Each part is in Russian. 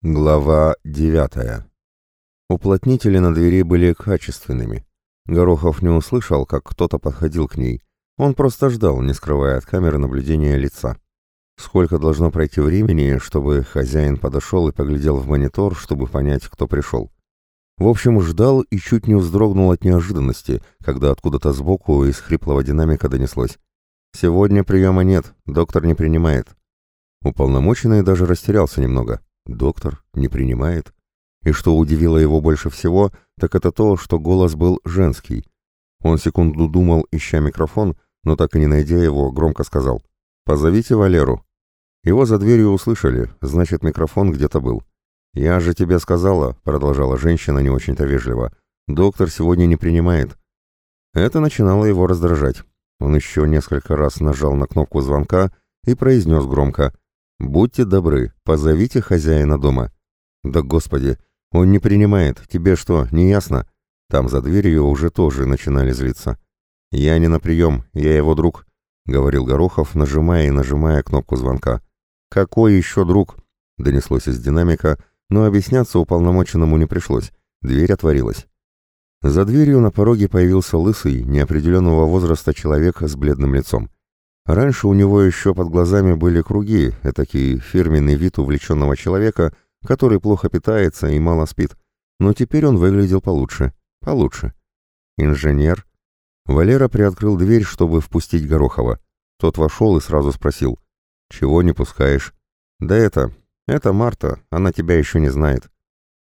Глава девятая. Уплотнители на двери были качественными. Горохов не услышал, как кто-то подходил к ней. Он просто ждал, не скрывая от камеры наблюдения лица. Сколько должно пройти времени, чтобы хозяин подошел и поглядел в монитор, чтобы понять, кто пришел. В общем, ждал и чуть не вздрогнул от неожиданности, когда откуда-то сбоку из хриплого динамика донеслось. «Сегодня приема нет, доктор не принимает». Уполномоченный даже растерялся немного. Доктор не принимает. И что удивило его больше всего, так это то, что голос был женский. Он секунду думал, ища микрофон, но так и не найдя его, громко сказал «Позовите Валеру». Его за дверью услышали, значит, микрофон где-то был. «Я же тебе сказала», — продолжала женщина не очень-то вежливо, «доктор сегодня не принимает». Это начинало его раздражать. Он еще несколько раз нажал на кнопку звонка и произнес громко «Будьте добры, позовите хозяина дома». «Да господи, он не принимает, тебе что, не ясно?» Там за дверью уже тоже начинали злиться. «Я не на прием, я его друг», — говорил Горохов, нажимая и нажимая кнопку звонка. «Какой еще друг?» — донеслось из динамика, но объясняться уполномоченному не пришлось. Дверь отворилась. За дверью на пороге появился лысый, неопределенного возраста человек с бледным лицом. Раньше у него еще под глазами были круги, этакий фирменный вид увлеченного человека, который плохо питается и мало спит. Но теперь он выглядел получше. Получше. Инженер. Валера приоткрыл дверь, чтобы впустить Горохова. Тот вошел и сразу спросил. «Чего не пускаешь?» «Да это... Это Марта, она тебя еще не знает».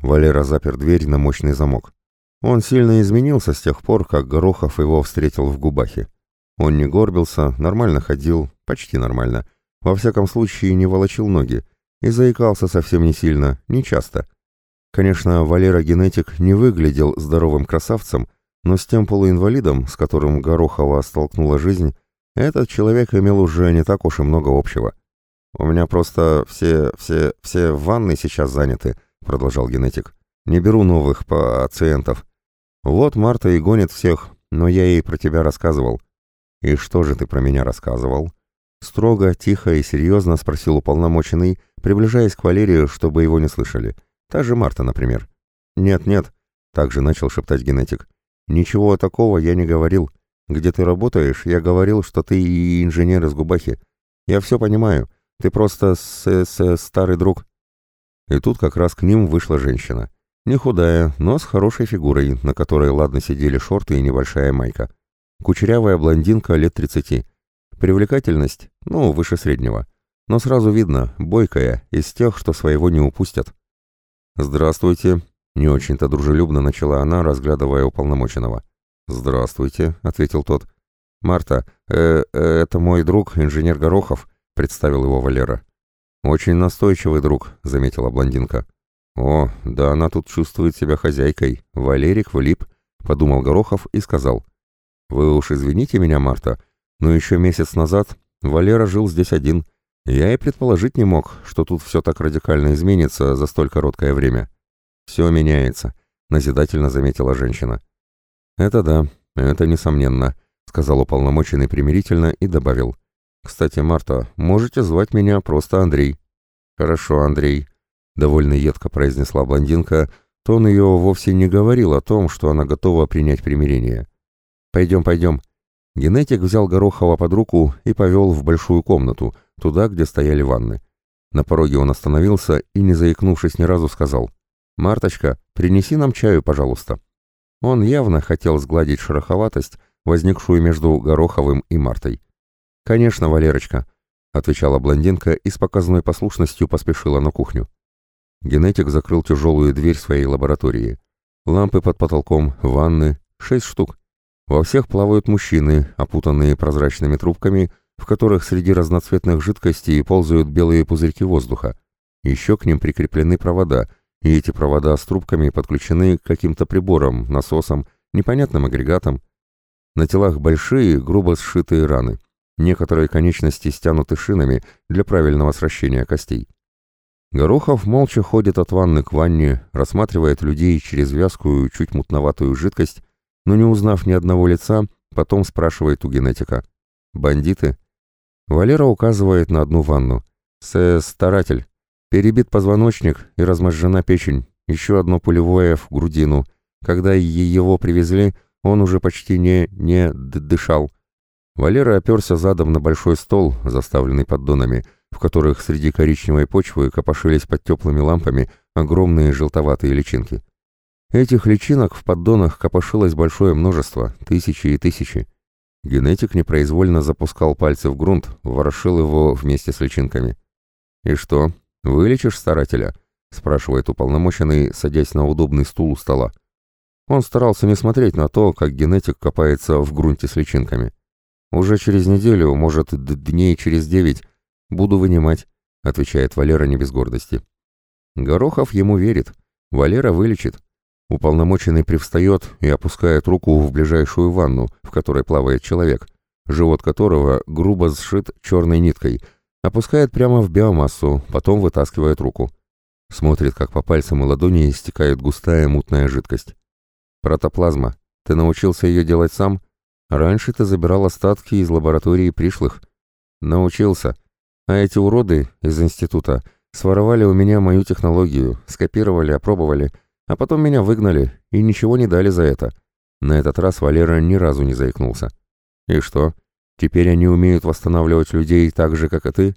Валера запер дверь на мощный замок. Он сильно изменился с тех пор, как Горохов его встретил в Губахе. Он не горбился, нормально ходил, почти нормально. Во всяком случае, не волочил ноги. И заикался совсем не сильно, не часто. Конечно, Валера-генетик не выглядел здоровым красавцем, но с тем полуинвалидом, с которым Горохова столкнула жизнь, этот человек имел уже не так уж и много общего. «У меня просто все, все, все ванны сейчас заняты», — продолжал генетик. «Не беру новых пациентов. Вот Марта и гонит всех, но я ей про тебя рассказывал. «И что же ты про меня рассказывал?» Строго, тихо и серьезно спросил уполномоченный, приближаясь к Валерию, чтобы его не слышали. Та же Марта, например. «Нет-нет», — также начал шептать генетик. «Ничего такого я не говорил. Где ты работаешь, я говорил, что ты и инженер из Губахи. Я все понимаю. Ты просто с -с старый друг». И тут как раз к ним вышла женщина. Не худая, но с хорошей фигурой, на которой ладно сидели шорты и небольшая майка. Кучерявая блондинка лет 30. Привлекательность, ну, выше среднего. Но сразу видно, бойкая, из тех, что своего не упустят. «Здравствуйте», — не очень-то дружелюбно начала она, разглядывая уполномоченного. «Здравствуйте», — ответил тот. «Марта, э, э, это мой друг, инженер Горохов», — представил его Валера. «Очень настойчивый друг», — заметила блондинка. «О, да она тут чувствует себя хозяйкой. Валерик влип», — подумал Горохов и сказал. Вы уж извините меня, Марта, но еще месяц назад Валера жил здесь один. Я и предположить не мог, что тут все так радикально изменится за столь короткое время. Все меняется, назидательно заметила женщина. Это да, это несомненно, сказал уполномоченный примирительно и добавил. Кстати, Марта, можете звать меня просто Андрей. Хорошо, Андрей, довольно едко произнесла блондинка, тон ее вовсе не говорил о том, что она готова принять примирение. «Пойдем, пойдем». Генетик взял Горохова под руку и повел в большую комнату, туда, где стояли ванны. На пороге он остановился и, не заикнувшись ни разу, сказал «Марточка, принеси нам чаю, пожалуйста». Он явно хотел сгладить шероховатость, возникшую между Гороховым и Мартой. «Конечно, Валерочка», — отвечала блондинка и с показной послушностью поспешила на кухню. Генетик закрыл тяжелую дверь своей лаборатории. Лампы под потолком, ванны, шесть штук. Во всех плавают мужчины, опутанные прозрачными трубками, в которых среди разноцветных жидкостей ползают белые пузырьки воздуха. Еще к ним прикреплены провода, и эти провода с трубками подключены к каким-то приборам, насосам, непонятным агрегатам. На телах большие, грубо сшитые раны. Некоторые конечности стянуты шинами для правильного сращения костей. Горохов молча ходит от ванны к ванне, рассматривает людей через вязкую, чуть мутноватую жидкость но не узнав ни одного лица, потом спрашивает у генетика. «Бандиты?» Валера указывает на одну ванну. «С старатель. Перебит позвоночник и разможжена печень, еще одно пулевое в грудину. Когда его привезли, он уже почти не, не дышал. Валера оперся задом на большой стол, заставленный поддонами, в которых среди коричневой почвы копошились под теплыми лампами огромные желтоватые личинки. Этих личинок в поддонах копошилось большое множество, тысячи и тысячи. Генетик непроизвольно запускал пальцы в грунт, ворошил его вместе с личинками. «И что, вылечишь старателя?» — спрашивает уполномоченный, садясь на удобный стул у стола. Он старался не смотреть на то, как генетик копается в грунте с личинками. «Уже через неделю, может, дней через девять, буду вынимать», — отвечает Валера не без гордости. Горохов ему верит. Валера вылечит. Уполномоченный привстает и опускает руку в ближайшую ванну, в которой плавает человек, живот которого грубо сшит черной ниткой, опускает прямо в биомассу, потом вытаскивает руку. Смотрит, как по пальцам и ладони истекает густая мутная жидкость. Протоплазма. Ты научился ее делать сам? Раньше ты забирал остатки из лаборатории пришлых. Научился. А эти уроды из института своровали у меня мою технологию, скопировали, опробовали, а потом меня выгнали и ничего не дали за это. На этот раз Валера ни разу не заикнулся. И что? Теперь они умеют восстанавливать людей так же, как и ты?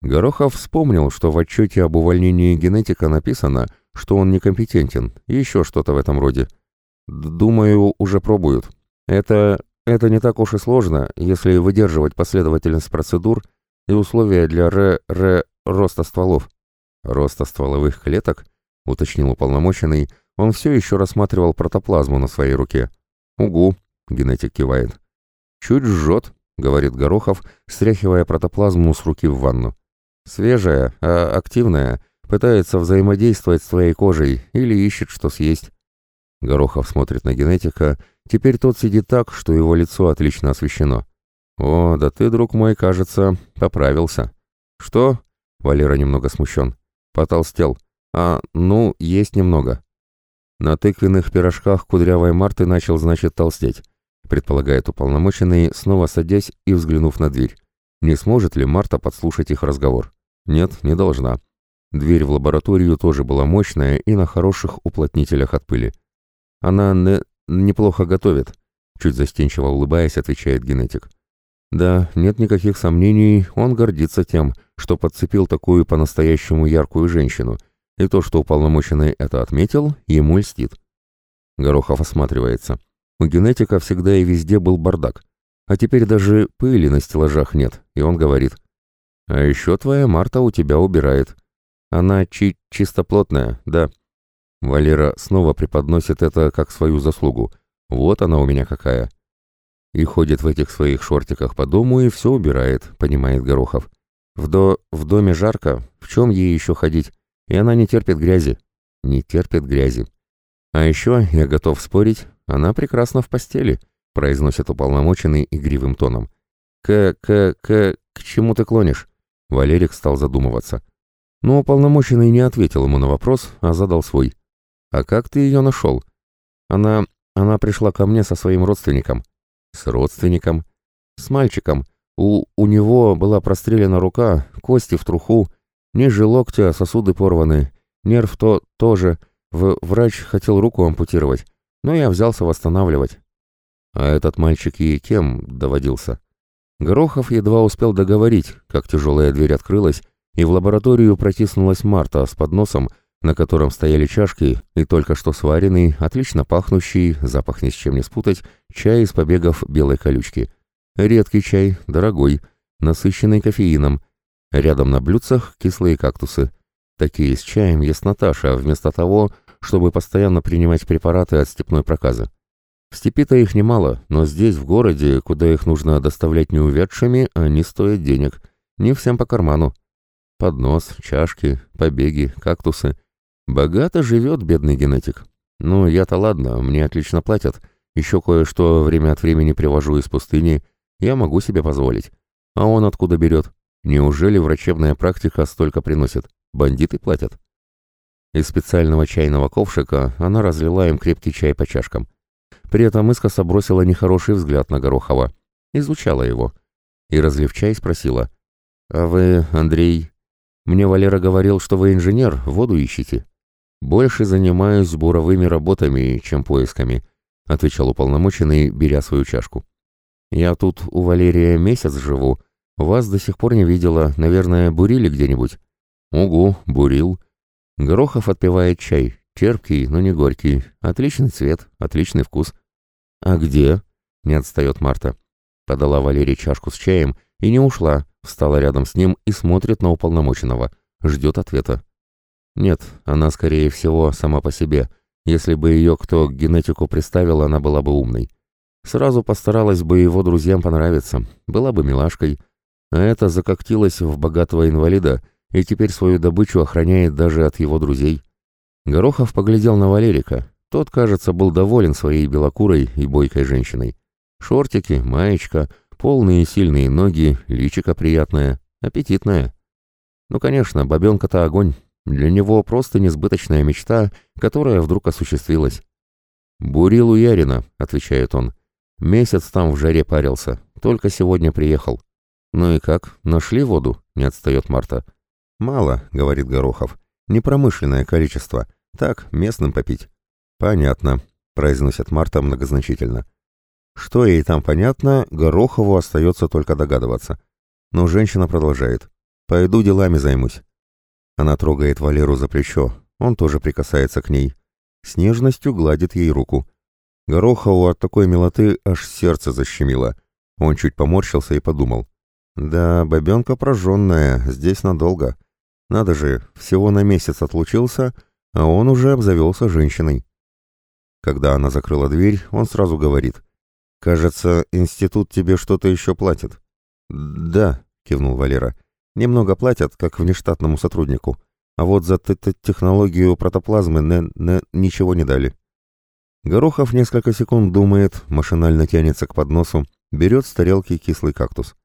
Горохов вспомнил, что в отчете об увольнении генетика написано, что он некомпетентен, и еще что-то в этом роде. Думаю, уже пробуют. Это... это не так уж и сложно, если выдерживать последовательность процедур и условия для ре... ре... роста стволов. Роста стволовых клеток? Уточнил уполномоченный. Он все еще рассматривал протоплазму на своей руке. Угу, генетик кивает. Чуть жжет, говорит Горохов, стряхивая протоплазму с руки в ванну. Свежая, а активная, пытается взаимодействовать с твоей кожей или ищет, что съесть. Горохов смотрит на генетика. Теперь тот сидит так, что его лицо отлично освещено. «О, да ты, друг мой, кажется, поправился». «Что?» — Валера немного смущен. «Потолстел. А, ну, есть немного». На тыквенных пирожках кудрявой Марты начал, значит, толстеть, предполагает уполномоченный, снова садясь и взглянув на дверь. Не сможет ли Марта подслушать их разговор? Нет, не должна. Дверь в лабораторию тоже была мощная и на хороших уплотнителях от пыли. Она не... неплохо готовит, чуть застенчиво улыбаясь, отвечает генетик. Да, нет никаких сомнений, он гордится тем, что подцепил такую по-настоящему яркую женщину, и то, что уполномоченный это отметил, ему льстит. Горохов осматривается. У генетика всегда и везде был бардак, а теперь даже пыли на стеллажах нет, и он говорит. А еще твоя Марта у тебя убирает. Она чи чистоплотная, да, Валера снова преподносит это как свою заслугу. Вот она у меня какая. И ходит в этих своих шортиках по дому и все убирает, понимает Горохов. В, до... в доме жарко, в чем ей еще ходить? И она не терпит грязи. Не терпит грязи. А еще, я готов спорить, она прекрасна в постели, произносит уполномоченный игривым тоном. К... к... к... к чему ты клонишь? Валерик стал задумываться. Но уполномоченный не ответил ему на вопрос, а задал свой. «А как ты ее нашел?» «Она... она пришла ко мне со своим родственником». «С родственником?» «С мальчиком. У... у него была прострелена рука, кости в труху, ниже локтя сосуды порваны, нерв то... тоже. В... Врач хотел руку ампутировать, но я взялся восстанавливать». «А этот мальчик ей кем доводился?» Горохов едва успел договорить, как тяжелая дверь открылась, и в лабораторию протиснулась Марта с подносом, на котором стояли чашки и только что сваренный, отлично пахнущий, запах ни с чем не спутать, чай из побегов белой колючки. Редкий чай, дорогой, насыщенный кофеином. Рядом на блюдцах кислые кактусы. Такие с чаем ест Наташа, вместо того, чтобы постоянно принимать препараты от степной проказы. В степи-то их немало, но здесь, в городе, куда их нужно доставлять неувядшими, они стоят денег. Не всем по карману. Поднос, чашки, побеги, кактусы — Богато живет бедный генетик. Ну, я-то ладно, мне отлично платят. Еще кое-что время от времени привожу из пустыни. Я могу себе позволить. А он откуда берет? Неужели врачебная практика столько приносит? Бандиты платят? Из специального чайного ковшика она разлила им крепкий чай по чашкам. При этом искоса бросила нехороший взгляд на Горохова. Изучала его. И, разлив чай, спросила. «А вы, Андрей, Мне Валера говорил, что вы инженер, воду ищете. Больше занимаюсь буровыми работами, чем поисками, отвечал уполномоченный, беря свою чашку. Я тут у Валерия месяц живу. Вас до сих пор не видела, наверное, бурили где-нибудь. Угу, бурил. Горохов отпивает чай, терпкий, но не горький. Отличный цвет, отличный вкус. А где? Не отстает Марта. Подала Валерий чашку с чаем и не ушла, встала рядом с ним и смотрит на уполномоченного, ждет ответа. Нет, она, скорее всего, сама по себе. Если бы ее кто к генетику приставил, она была бы умной. Сразу постаралась бы его друзьям понравиться, была бы милашкой. А это закоктилась в богатого инвалида и теперь свою добычу охраняет даже от его друзей. Горохов поглядел на Валерика. Тот, кажется, был доволен своей белокурой и бойкой женщиной. Шортики, маечка, полные сильные ноги, личико приятное, аппетитное. Ну, конечно, бабенка-то огонь. Для него просто несбыточная мечта, которая вдруг осуществилась. «Бурил у Ярина», — отвечает он. «Месяц там в жаре парился, только сегодня приехал». «Ну и как, нашли воду?» — не отстает Марта. «Мало», — говорит Горохов. «Непромышленное количество. Так, местным попить». «Понятно», — произносит Марта многозначительно. Что ей там понятно, Горохову остается только догадываться. Но женщина продолжает. «Пойду делами займусь». Она трогает Валеру за плечо. Он тоже прикасается к ней. С нежностью гладит ей руку. Горохову от такой милоты аж сердце защемило. Он чуть поморщился и подумал. «Да, бабенка прожженная, здесь надолго. Надо же, всего на месяц отлучился, а он уже обзавелся женщиной». Когда она закрыла дверь, он сразу говорит. «Кажется, институт тебе что-то еще платит». «Да», — кивнул Валера. «Немного платят, как внештатному сотруднику. А вот за технологию протоплазмы не, не, ничего не дали». Горохов несколько секунд думает, машинально тянется к подносу, берет с тарелки кислый кактус.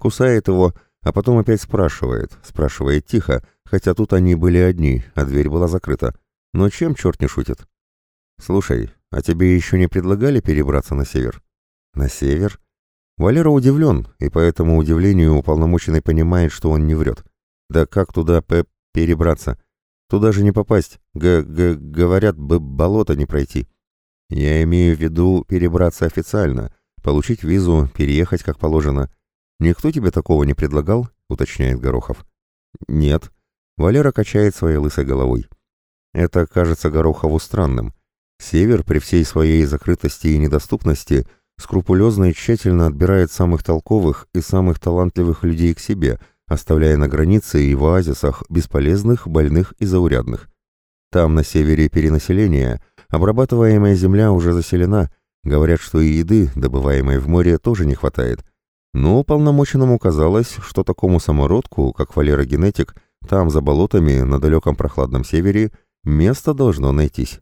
Кусает его, а потом опять спрашивает, спрашивает тихо, хотя тут они были одни, а дверь была закрыта. Но чем черт не шутит? «Слушай, а тебе еще не предлагали перебраться на север?» На север? Валера удивлен, и по этому удивлению уполномоченный понимает, что он не врет. Да как туда п перебраться? Туда же не попасть. Г -г говорят, бы болото не пройти. Я имею в виду перебраться официально, получить визу, переехать как положено. Никто тебе такого не предлагал? уточняет Горохов. Нет. Валера качает своей лысой головой. Это кажется Горохову странным. Север при всей своей закрытости и недоступности – скрупулезно и тщательно отбирает самых толковых и самых талантливых людей к себе, оставляя на границе и в оазисах бесполезных, больных и заурядных. Там, на севере перенаселение, обрабатываемая земля уже заселена, говорят, что и еды, добываемой в море, тоже не хватает. Но полномоченному казалось, что такому самородку, как Валера Генетик, там, за болотами, на далеком прохладном севере, место должно найтись.